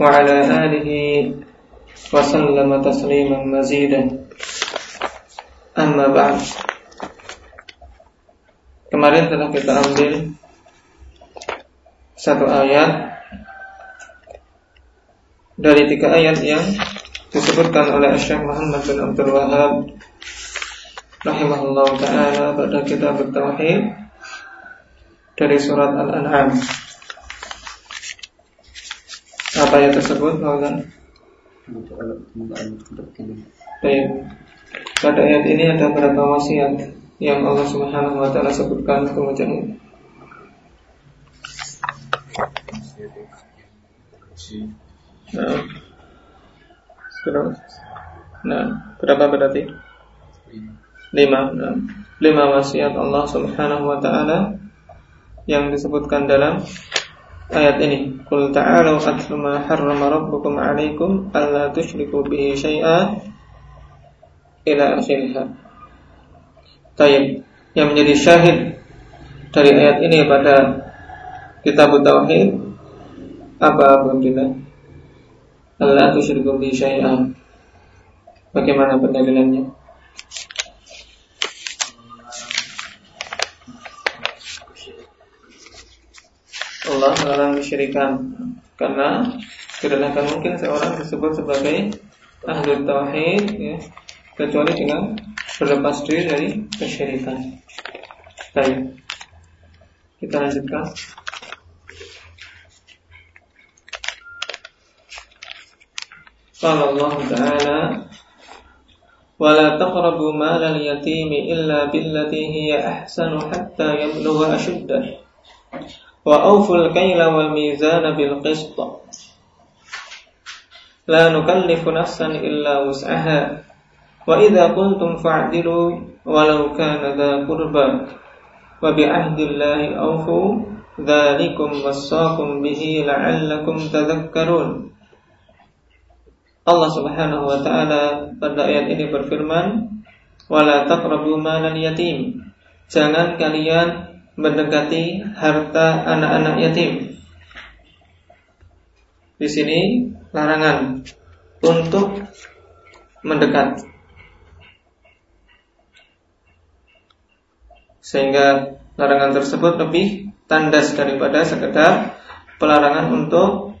وعلى آله وسلم تسليما مزيدا أما بعد Kemarin telah kita ambil satu ayat dari tiga ayat yang disebutkan oleh Syekh Muhammad bin Abdul Wahab rahimahullah taala pada kitab tauhid dari surat Al-An'am. Yang tersebut, Maulana? Baik. Pada ayat ini ada beberapa wasiat yang Allah Subhanahu wa taala sebutkan ke mujahid. Nah. Berapa? Nah, berapa berarti? Lima. Nah. Lima wasiat Allah Subhanahu wa taala yang disebutkan dalam ayat ini. Qul ta'alu atlu ma harrama rabbukum 'alaikum alla tusyriku bihi syai'a ila akhirih. Tayyib. Yang menjadi syahid dari ayat ini pada kitab tauhid apa Alhamdulillah Allah tusyriku bihi syai'a Bagaimana pendalilannya? Allah melarang kesyirikan karena tidak akan mungkin seorang disebut sebagai ahli tauhid ya, kecuali dengan berlepas diri dari kesyirikan. Baik. Kita lanjutkan. Qala Allah Ta'ala ولا تقربوا مال اليتيم إلا بالتي هي أحسن حتى يبلغ أشده wa auful kaila wal mizana bil qist. La nukallifu nafsan illa wus'aha. Wa idza kuntum fa'dilu walau kana dha qurba. Wa bi ahdillahi aufu dzalikum wasaqum bihi la'allakum tadhakkarun. Allah Subhanahu wa taala pada ayat ini berfirman wala taqrabu malal yatim. Jangan kalian mendekati harta anak-anak yatim. Di sini larangan untuk mendekat. Sehingga larangan tersebut lebih tandas daripada sekedar pelarangan untuk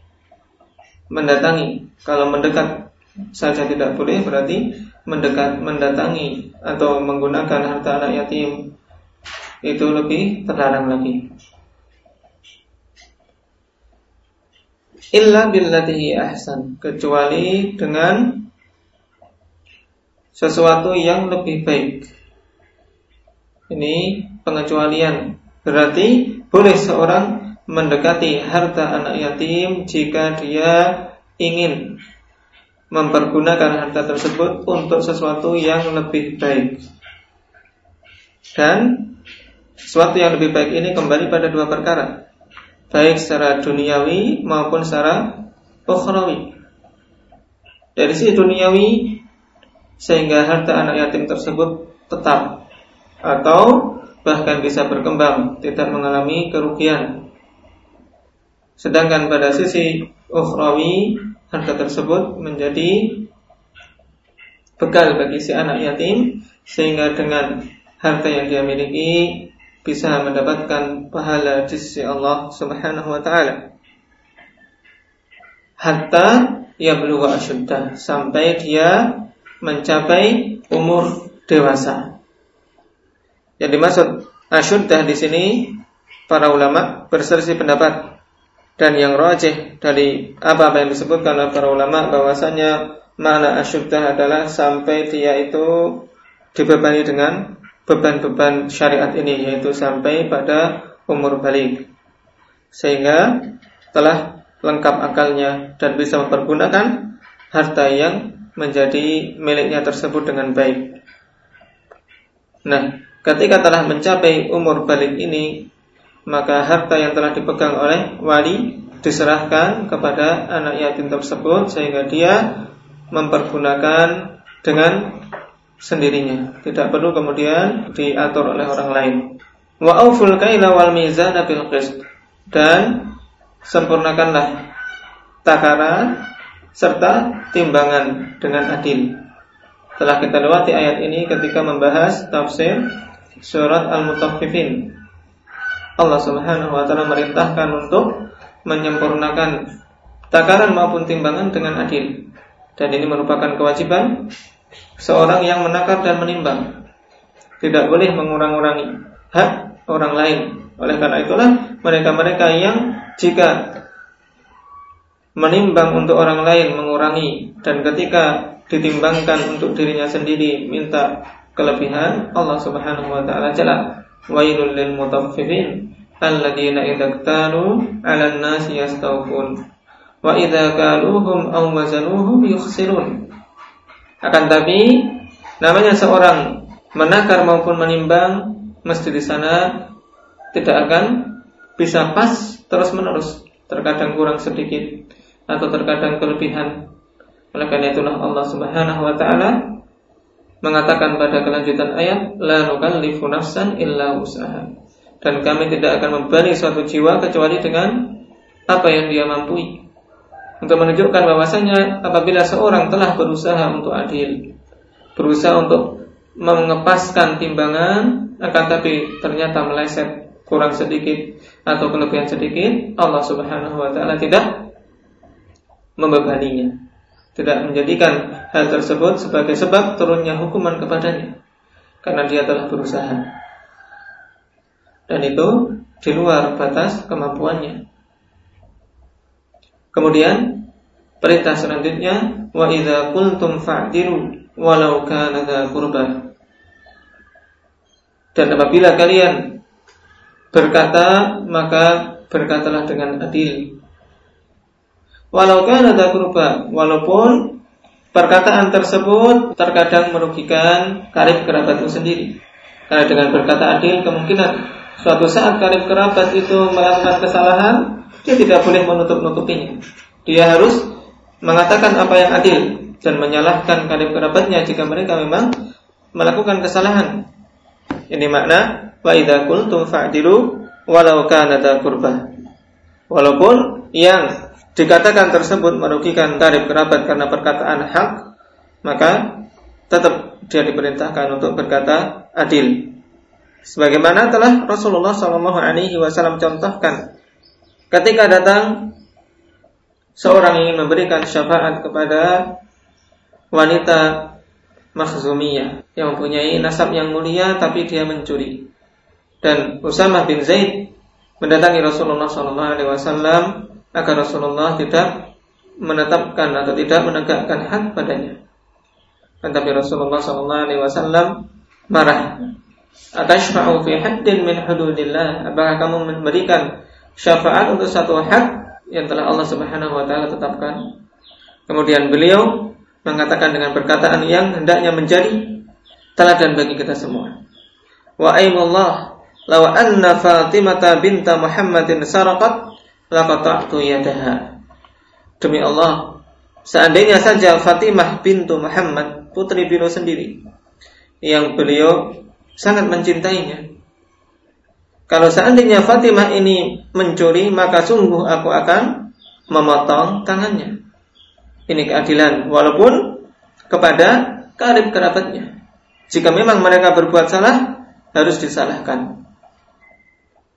mendatangi. Kalau mendekat saja tidak boleh berarti mendekat mendatangi atau menggunakan harta anak yatim itu lebih terlarang lagi. Illa billatihi ahsan kecuali dengan sesuatu yang lebih baik. Ini pengecualian berarti boleh seorang mendekati harta anak yatim jika dia ingin mempergunakan harta tersebut untuk sesuatu yang lebih baik. Dan Sesuatu yang lebih baik ini kembali pada dua perkara. Baik secara duniawi maupun secara ukhrawi. Dari sisi duniawi Sehingga harta anak yatim tersebut tetap Atau bahkan bisa berkembang Tidak mengalami kerugian. Sedangkan pada sisi ukhrawi Harta tersebut menjadi bekal bagi si anak yatim sehingga dengan harta yang dia miliki bisa mendapatkan pahala di sisi Allah Subhanahu wa taala. Hatta ia belum asyuddah sampai dia mencapai umur dewasa. Yang dimaksud asyuddah di sini para ulama berselisih pendapat dan yang rajih dari apa-apa yang disebutkan oleh para ulama bahwasanya mana asyuddah adalah sampai dia itu dibebani dengan beban-beban syariat ini yaitu sampai pada umur balik sehingga telah lengkap akalnya dan bisa mempergunakan harta yang menjadi miliknya tersebut dengan baik. Nah, ketika telah mencapai umur balik ini, maka harta yang telah dipegang oleh wali diserahkan kepada anak yatim tersebut sehingga dia mempergunakan dengan sendirinya. Tidak perlu kemudian diatur oleh orang lain. Wa auful kaila wal mizana bil qist. Dan sempurnakanlah takaran serta timbangan dengan adil. Telah kita lewati ayat ini ketika membahas tafsir surat Al-Mutaffifin. Allah Subhanahu wa taala merintahkan untuk menyempurnakan takaran maupun timbangan dengan adil. Dan ini merupakan kewajiban seorang yang menakar dan menimbang. Tidak boleh mengurang-urangi hak orang lain. Oleh karena itulah mereka-mereka yang jika menimbang untuk orang lain mengurangi dan ketika ditimbangkan untuk dirinya sendiri minta kelebihan Allah Subhanahu wa taala jalla wailul lil mutaffifin alladziina idza ktalu 'alan nasi yastawfun wa idza kaluhum aw wazanuhum yukhsirun akan tapi namanya seorang menakar maupun menimbang mesti di sana tidak akan bisa pas terus menerus terkadang kurang sedikit atau terkadang kelebihan. Oleh karena itulah Allah Subhanahu wa taala mengatakan pada kelanjutan ayat la nukallifu nafsan illa usaha. Dan kami tidak akan membebani suatu jiwa kecuali dengan apa yang dia mampu. Untuk menunjukkan bahwasanya apabila seorang telah berusaha untuk adil, berusaha untuk mengepaskan timbangan akan tapi ternyata meleset kurang sedikit atau kelebihan sedikit, Allah Subhanahu wa taala tidak membebaninya tidak menjadikan hal tersebut sebagai sebab turunnya hukuman kepadanya karena dia telah berusaha. Dan itu di luar batas kemampuannya kemudian perintah selanjutnya wa idza qultum fa'dilu walau kana qurba dan apabila kalian berkata maka berkatalah dengan adil Walau kan ada kurba, walaupun perkataan tersebut terkadang merugikan karib kerabatmu sendiri. Karena dengan berkata adil kemungkinan suatu saat karib kerabat itu melakukan kesalahan, dia tidak boleh menutup-nutupinya. Dia harus mengatakan apa yang adil dan menyalahkan karib kerabatnya jika mereka memang melakukan kesalahan. Ini makna wa idza qultum fa'dilu walau kana kurba. Walaupun yang dikatakan tersebut merugikan karib kerabat karena perkataan hak, maka tetap dia diperintahkan untuk berkata adil. Sebagaimana telah Rasulullah Wasallam contohkan, ketika datang seorang ingin memberikan syafaat kepada wanita makhzumiyah yang mempunyai nasab yang mulia tapi dia mencuri. Dan Usamah bin Zaid mendatangi Rasulullah Shallallahu Alaihi Wasallam maka Rasulullah tidak menetapkan atau tidak menegakkan hak padanya. Tetapi Rasulullah SAW marah. Atashfa'u fi haddin min hududillah. Apakah kamu memberikan syafaat untuk satu hak yang telah Allah Subhanahu wa taala tetapkan? Kemudian beliau mengatakan dengan perkataan yang hendaknya menjadi teladan bagi kita semua. Wa aimullah law anna Fatimah binta Muhammadin saraqat laqata'tu yadaha. Demi Allah, seandainya saja Fatimah bintu Muhammad, putri beliau sendiri, yang beliau sangat mencintainya. Kalau seandainya Fatimah ini mencuri, maka sungguh aku akan memotong tangannya. Ini keadilan, walaupun kepada karib kerabatnya. Jika memang mereka berbuat salah, harus disalahkan.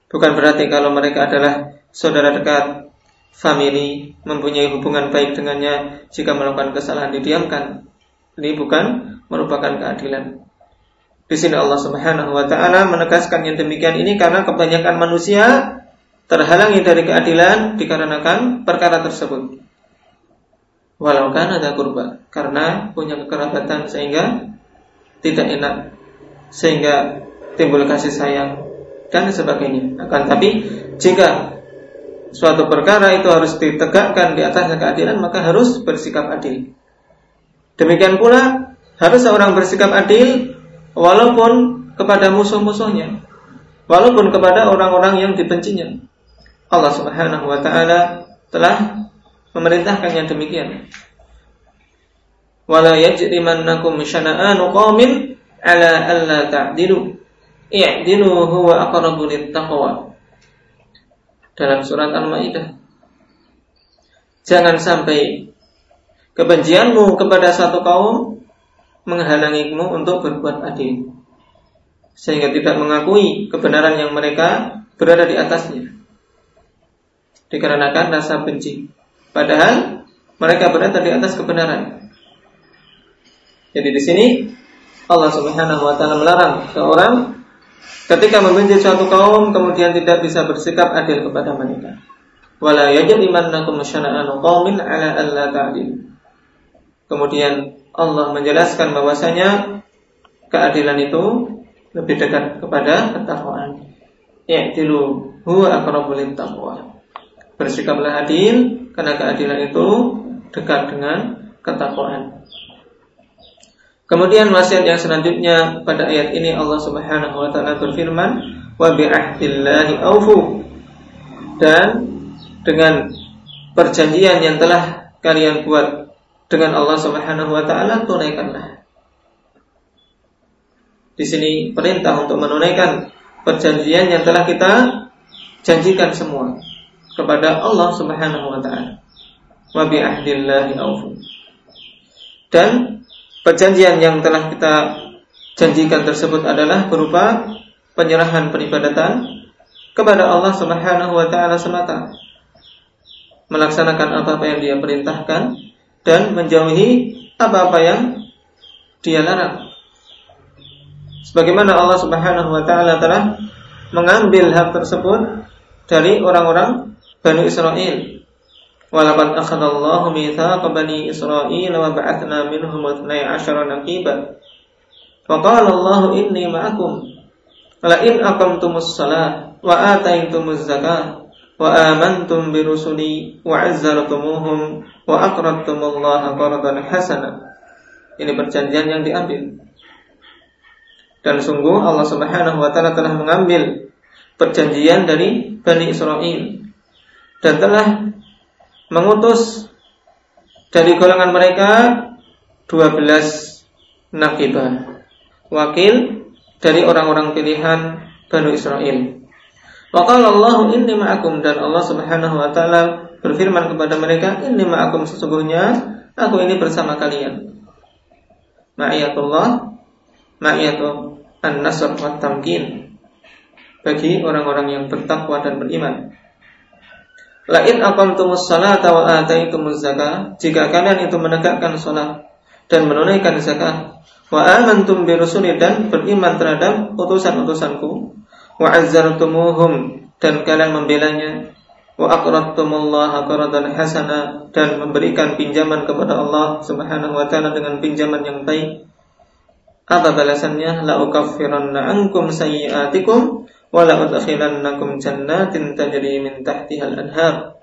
Bukan berarti kalau mereka adalah saudara dekat, family, mempunyai hubungan baik dengannya, jika melakukan kesalahan didiamkan. Ini bukan merupakan keadilan. Di sini Allah Subhanahu wa taala menegaskan yang demikian ini karena kebanyakan manusia terhalangi dari keadilan dikarenakan perkara tersebut. Walau kan ada kurba karena punya kekerabatan sehingga tidak enak sehingga timbul kasih sayang dan sebagainya. Akan tapi jika suatu perkara itu harus ditegakkan di atasnya keadilan, maka harus bersikap adil. Demikian pula harus seorang bersikap adil walaupun kepada musuh-musuhnya, walaupun kepada orang-orang yang dibencinya. Allah Subhanahu wa taala telah memerintahkan yang demikian. Wala yajrimannakum syana'anu qaumin ala alla ta'dilu. I'dilu huwa aqrabu littaqwa dalam surat Al-Maidah. Jangan sampai kebencianmu kepada satu kaum menghalangimu untuk berbuat adil. Sehingga tidak mengakui kebenaran yang mereka berada di atasnya. Dikarenakan rasa benci. Padahal mereka berada di atas kebenaran. Jadi di sini Allah Subhanahu wa taala melarang seorang Ketika membenci suatu kaum kemudian tidak bisa bersikap adil kepada mereka. Wala yajrimannakum syana'anu qaumin ala alla ta'dil. Kemudian Allah menjelaskan bahwasanya keadilan itu lebih dekat kepada ketakwaan. Ya'dilu huwa aqrabu taqwa. Bersikaplah adil karena keadilan itu dekat dengan ketakwaan. Kemudian wasiat yang selanjutnya pada ayat ini Allah Subhanahu wa taala berfirman, "Wa bi ahdillahi aufu." Dan dengan perjanjian yang telah kalian buat dengan Allah Subhanahu wa taala tunaikanlah. Di sini perintah untuk menunaikan perjanjian yang telah kita janjikan semua kepada Allah Subhanahu wa taala. Wa bi ahdillahi. Dan Perjanjian yang telah kita janjikan tersebut adalah berupa penyerahan peribadatan kepada Allah Subhanahu wa taala semata. Melaksanakan apa-apa yang Dia perintahkan dan menjauhi apa-apa yang Dia larang. Sebagaimana Allah Subhanahu wa taala telah mengambil hak tersebut dari orang-orang Bani Israel Walaqad akhadallahu mithaqa bani Israil wa ba'athna minhum 12 naqiba. Wa qala Allah inni ma'akum la in aqamtumus salah wa ataitumuz zakah rusuli wa azzartumuhum wa aqradtumullaha qardan hasana. Ini perjanjian yang diambil. Dan sungguh Allah Subhanahu wa taala telah mengambil perjanjian dari Bani Israel dan telah mengutus dari golongan mereka 12 nakibah wakil dari orang-orang pilihan Bani Israel. Wakal Allah inni ma'akum dan Allah Subhanahu wa taala berfirman kepada mereka, "Inni ma'akum sesungguhnya aku ini bersama kalian." Ma'iyatullah, ma'iyatu an-nasr wa tamkin bagi orang-orang yang bertakwa dan beriman. Lain aqamtumus salata wa ataitumuz zakah, jika kalian itu menegakkan salat dan menunaikan zakat, wa amantum bi dan beriman terhadap utusan-utusanku, wa azzartumuhum dan kalian membelanya, wa aqradtumullaha qardan hasana dan memberikan pinjaman kepada Allah Subhanahu wa taala dengan pinjaman yang baik. Apa balasannya? La ukaffiranna ankum sayyi'atikum wala udkhilannakum jannatin tajri min tahtihal anhar.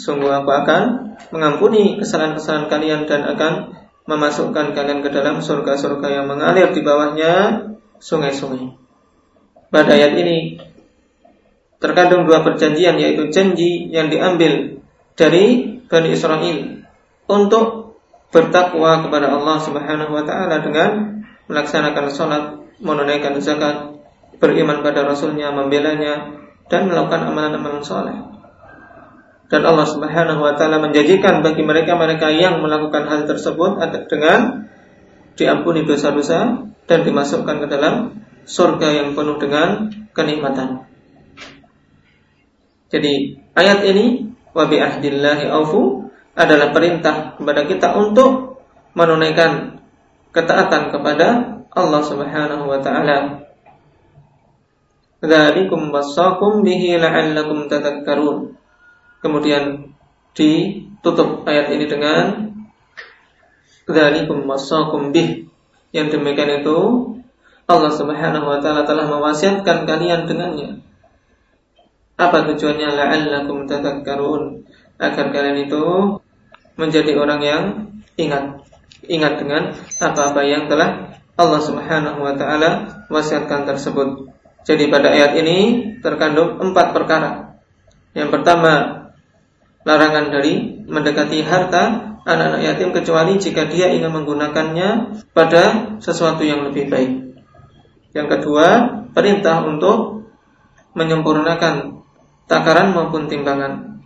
Sungguh aku akan mengampuni kesalahan-kesalahan kalian dan akan memasukkan kalian ke dalam surga-surga yang mengalir di bawahnya sungai-sungai. Pada ayat ini terkandung dua perjanjian yaitu janji yang diambil dari Bani Israel untuk bertakwa kepada Allah Subhanahu wa taala dengan melaksanakan sholat, menunaikan zakat, beriman pada Rasulnya, membelanya, dan melakukan amalan-amalan soleh. Dan Allah Subhanahu wa taala menjanjikan bagi mereka-mereka yang melakukan hal tersebut dengan diampuni dosa-dosa dan dimasukkan ke dalam surga yang penuh dengan kenikmatan. Jadi ayat ini wa bi ahdillahi aufu adalah perintah kepada kita untuk menunaikan ketaatan kepada Allah Subhanahu wa taala Dzalikum wasaqum bihi la'allakum tadhakkarun. Kemudian ditutup ayat ini dengan Dzalikum wasaqum bih. Yang demikian itu Allah Subhanahu wa taala telah mewasiatkan kalian dengannya Apa tujuannya? La'allakum tadhakkarun. Agar kalian itu menjadi orang yang ingat. Ingat dengan apa-apa yang telah Allah Subhanahu wa taala wasiatkan tersebut. Jadi pada ayat ini terkandung empat perkara. Yang pertama, larangan dari mendekati harta anak-anak yatim kecuali jika dia ingin menggunakannya pada sesuatu yang lebih baik. Yang kedua, perintah untuk menyempurnakan takaran maupun timbangan.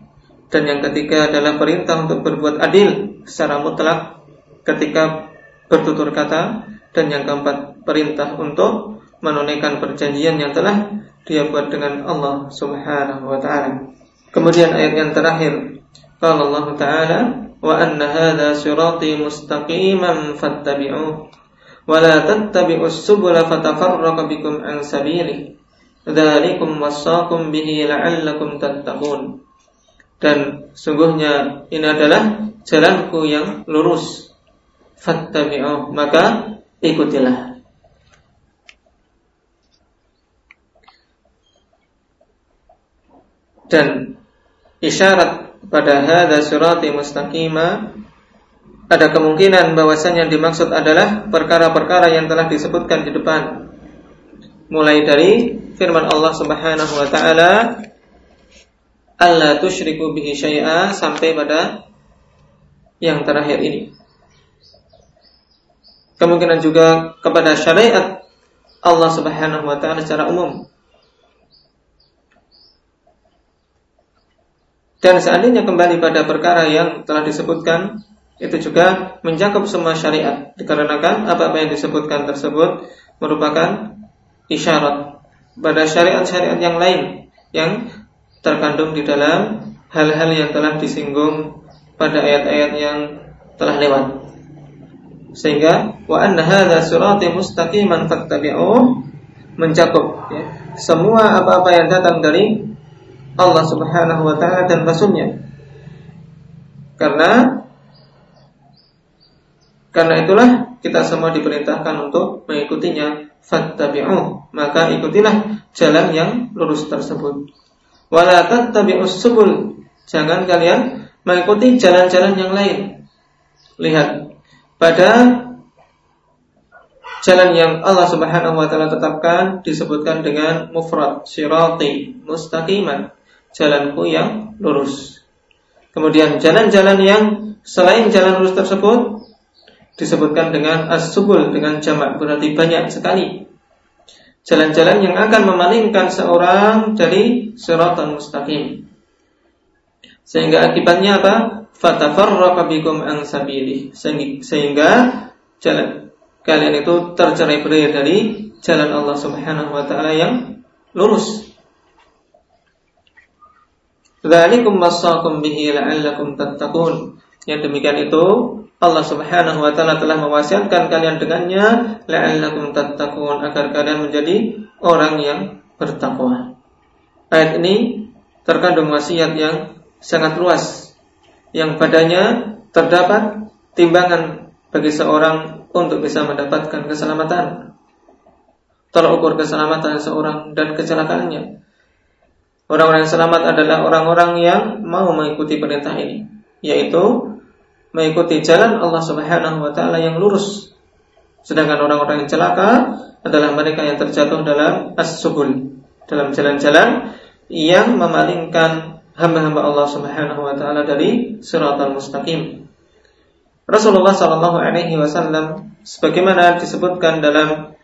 Dan yang ketiga adalah perintah untuk berbuat adil secara mutlak ketika bertutur kata. Dan yang keempat, perintah untuk menunaikan perjanjian yang telah dia buat dengan Allah Subhanahu wa taala. Kemudian ayat yang terakhir, qala Allah taala wa anna hadha sirati mustaqiman fattabi'uh wa la tattabi'us subula bikum an sabilihi dzalikum wasaqum bihi la'allakum tattaqun. Dan sungguhnya ini adalah jalanku yang lurus. Fattabi'uh maka ikutilah. Dan isyarat pada hadza surati mustaqima ada kemungkinan bahwasanya yang dimaksud adalah perkara-perkara yang telah disebutkan di depan mulai dari firman Allah Subhanahu wa taala Allah tusyriku bihi syai'a sampai pada yang terakhir ini. Kemungkinan juga kepada syariat Allah Subhanahu wa taala secara umum. Dan seandainya kembali pada perkara yang telah disebutkan itu juga mencakup semua syariat dikarenakan apa-apa yang disebutkan tersebut merupakan isyarat pada syariat-syariat yang lain yang terkandung di dalam hal-hal yang telah disinggung pada ayat-ayat yang telah lewat. Sehingga wa anna hadza sirati mustaqiman fattabi'uh mencakup ya, semua apa-apa yang datang dari Allah Subhanahu wa taala dan rasulnya. Karena karena itulah kita semua diperintahkan untuk mengikutinya. Fattabi'u, maka ikutilah jalan yang lurus tersebut. Wala tattabi'us subul. Jangan kalian mengikuti jalan-jalan yang lain. Lihat, pada jalan yang Allah Subhanahu wa taala tetapkan disebutkan dengan mufrad sirati mustaqiman jalanku yang lurus. Kemudian jalan-jalan yang selain jalan lurus tersebut disebutkan dengan as-subul dengan jamak berarti banyak sekali. Jalan-jalan yang akan memalingkan seorang dari siratan mustaqim. Sehingga akibatnya apa? Fatafarraqa bikum an sabilih. Sehingga jalan kalian itu tercerai-berai dari jalan Allah Subhanahu wa taala yang lurus. Dzalikum wasaqum bihi la'allakum tattaqun. Yang demikian itu Allah Subhanahu wa taala telah mewasiatkan kalian dengannya la'allakum tattaqun agar kalian menjadi orang yang bertakwa. Ayat ini terkandung wasiat yang sangat luas yang padanya terdapat timbangan bagi seorang untuk bisa mendapatkan keselamatan. Tolak ukur keselamatan seorang dan kecelakaannya. Orang-orang yang selamat adalah orang-orang yang mau mengikuti perintah ini, yaitu mengikuti jalan Allah Subhanahu wa taala yang lurus. Sedangkan orang-orang yang celaka adalah mereka yang terjatuh dalam as-subul, dalam jalan-jalan yang memalingkan hamba-hamba Allah Subhanahu wa taala dari siratal mustaqim. Rasulullah sallallahu alaihi wasallam sebagaimana disebutkan dalam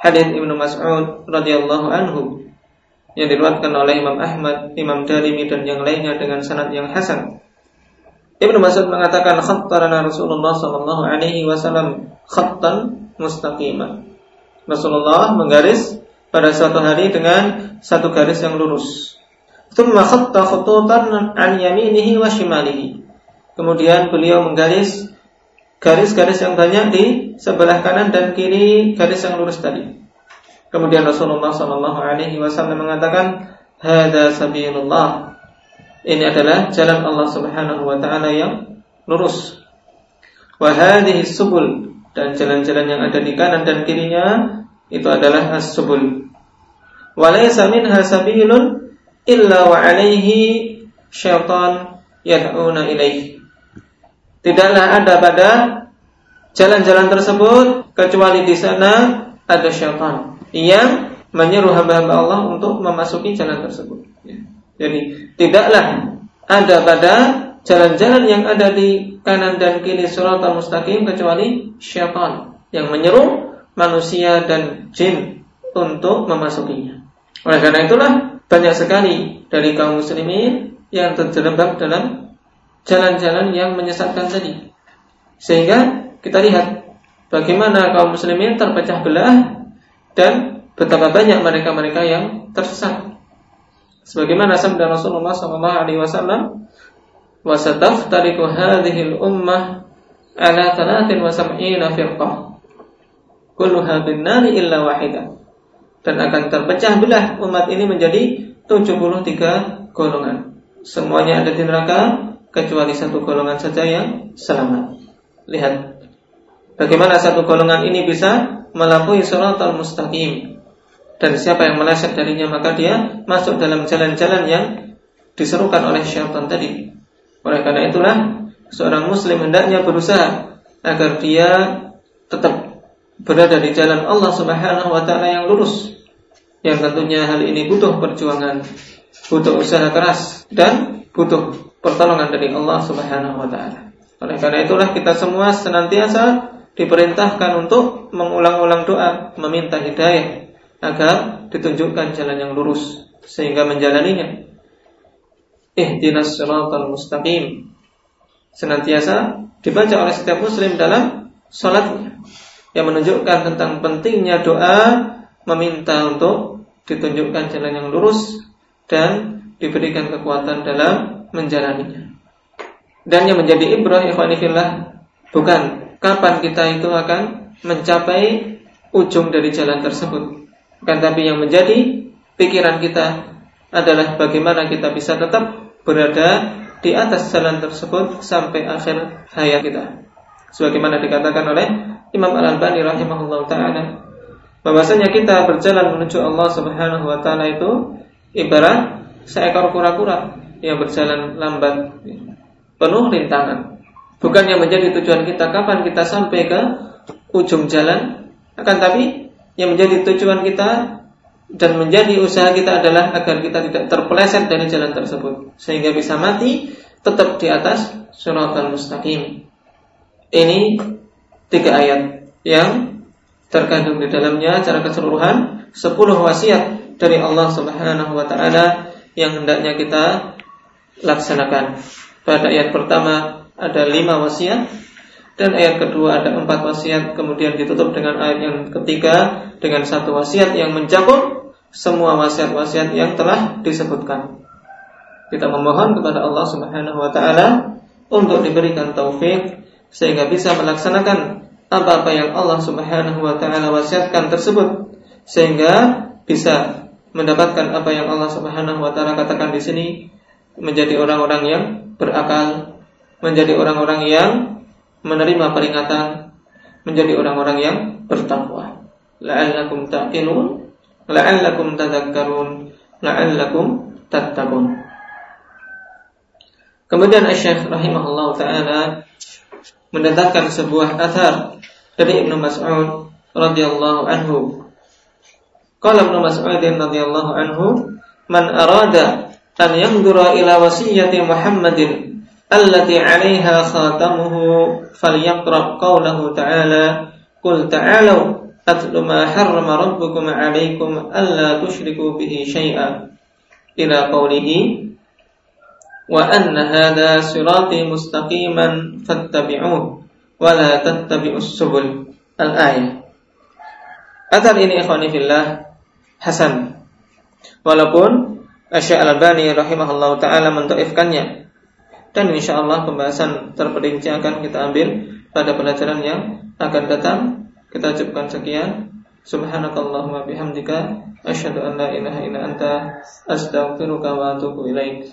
hadis Ibnu Mas'ud radhiyallahu anhu yang diriwayatkan oleh Imam Ahmad, Imam Darimi dan yang lainnya dengan sanad yang hasan. Ibnu Mas'ud mengatakan khattarana Rasulullah sallallahu alaihi wasallam khattan mustaqiman. Rasulullah menggaris pada suatu hari dengan satu garis yang lurus. Tsumma khatta khututan an yaminihi wa shimalihi. Kemudian beliau menggaris garis-garis yang banyak di sebelah kanan dan kiri garis yang lurus tadi. Kemudian Rasulullah Shallallahu Alaihi Wasallam mengatakan, "Hada sabilullah." Ini adalah jalan Allah Subhanahu Wa Taala yang lurus. Wahadihi subul dan jalan-jalan yang ada di kanan dan kirinya itu adalah as-subul. Walaysa minha sabilun illa wa alaihi syaitan yad'una ilaih. Tidaklah ada pada jalan-jalan tersebut kecuali di sana ada syaitan yang menyeru hamba-hamba Allah untuk memasuki jalan tersebut. Ya. Jadi tidaklah ada pada jalan-jalan yang ada di kanan dan kiri surat al-mustaqim kecuali syaitan yang menyeru manusia dan jin untuk memasukinya. Oleh karena itulah banyak sekali dari kaum muslimin yang terjerembab dalam jalan-jalan yang menyesatkan tadi. Sehingga kita lihat bagaimana kaum muslimin terpecah belah dan betapa banyak mereka-mereka yang tersesat. Sebagaimana sabda Rasulullah sallallahu alaihi wasallam, "Wa sataftariqu hadhihi al-ummah ala 73 firqah. Kulluha bin nari illa wahidah." Dan akan terpecah belah umat ini menjadi 73 golongan. Semuanya ada di neraka kecuali satu golongan saja yang selamat. Lihat bagaimana satu golongan ini bisa melampaui al mustaqim dan siapa yang meleset darinya maka dia masuk dalam jalan-jalan yang diserukan oleh syaitan tadi. Oleh karena itulah seorang muslim hendaknya berusaha agar dia tetap berada di jalan Allah Subhanahu wa taala yang lurus. Yang tentunya hal ini butuh perjuangan, butuh usaha keras dan butuh pertolongan dari Allah Subhanahu wa taala. Oleh karena itulah kita semua senantiasa diperintahkan untuk mengulang-ulang doa, meminta hidayah agar ditunjukkan jalan yang lurus sehingga menjalaninya. Ihdinas siratal mustaqim. Senantiasa dibaca oleh setiap muslim dalam salatnya yang menunjukkan tentang pentingnya doa meminta untuk ditunjukkan jalan yang lurus dan diberikan kekuatan dalam menjalaninya. Dan yang menjadi ibrah ikhwanifillah bukan kapan kita itu akan mencapai ujung dari jalan tersebut kan tapi yang menjadi pikiran kita adalah bagaimana kita bisa tetap berada di atas jalan tersebut sampai akhir hayat kita. Sebagaimana dikatakan oleh Imam Al-Albani rahimahullah taala bahwasanya kita berjalan menuju Allah Subhanahu wa taala itu ibarat seekor kura-kura yang berjalan lambat penuh rintangan. Bukan yang menjadi tujuan kita kapan kita sampai ke ujung jalan, akan tapi yang menjadi tujuan kita dan menjadi usaha kita adalah agar kita tidak terpeleset dari jalan tersebut sehingga bisa mati tetap di atas al mustaqim. Ini tiga ayat yang terkandung di dalamnya secara keseluruhan sepuluh wasiat dari Allah Subhanahu wa taala yang hendaknya kita laksanakan. Pada ayat pertama ada lima wasiat dan ayat kedua ada empat wasiat kemudian ditutup dengan ayat yang ketiga dengan satu wasiat yang mencakup semua wasiat-wasiat yang telah disebutkan. Kita memohon kepada Allah Subhanahu wa taala untuk diberikan taufik sehingga bisa melaksanakan apa-apa yang Allah Subhanahu wa taala wasiatkan tersebut sehingga bisa mendapatkan apa yang Allah Subhanahu wa taala katakan di sini menjadi orang-orang yang berakal, menjadi orang-orang yang menerima peringatan menjadi orang-orang yang bertakwa. La'allakum taqilun, la'allakum tadhakkarun, la'allakum tattaqun. Kemudian Syekh rahimahullah taala mendatangkan sebuah athar dari Ibnu Mas'ud radhiyallahu anhu. Qala Ibnu Mas'ud radhiyallahu anhu, "Man arada an yanzura ila wasiyyati Muhammadin allati 'alaiha khatamuhu falyaqra qawlahu ta'ala qul ta'alu atlu ma harrama rabbukum 'alaikum alla tusyriku bihi syai'an ila qawlihi wa anna hadha sirati mustaqiman fattabi'uhu wa la tattabi'us subul al-ayah Atar ini ikhwanifillah Hasan. Walaupun Asyik al-Albani rahimahullah ta'ala mentaifkannya dan insya Allah pembahasan terperinci akan kita ambil pada pelajaran yang akan datang. Kita cukupkan sekian. Subhanakallahumma bihamdika asyhadu an la ilaha illa anta astaghfiruka wa atubu ilaik.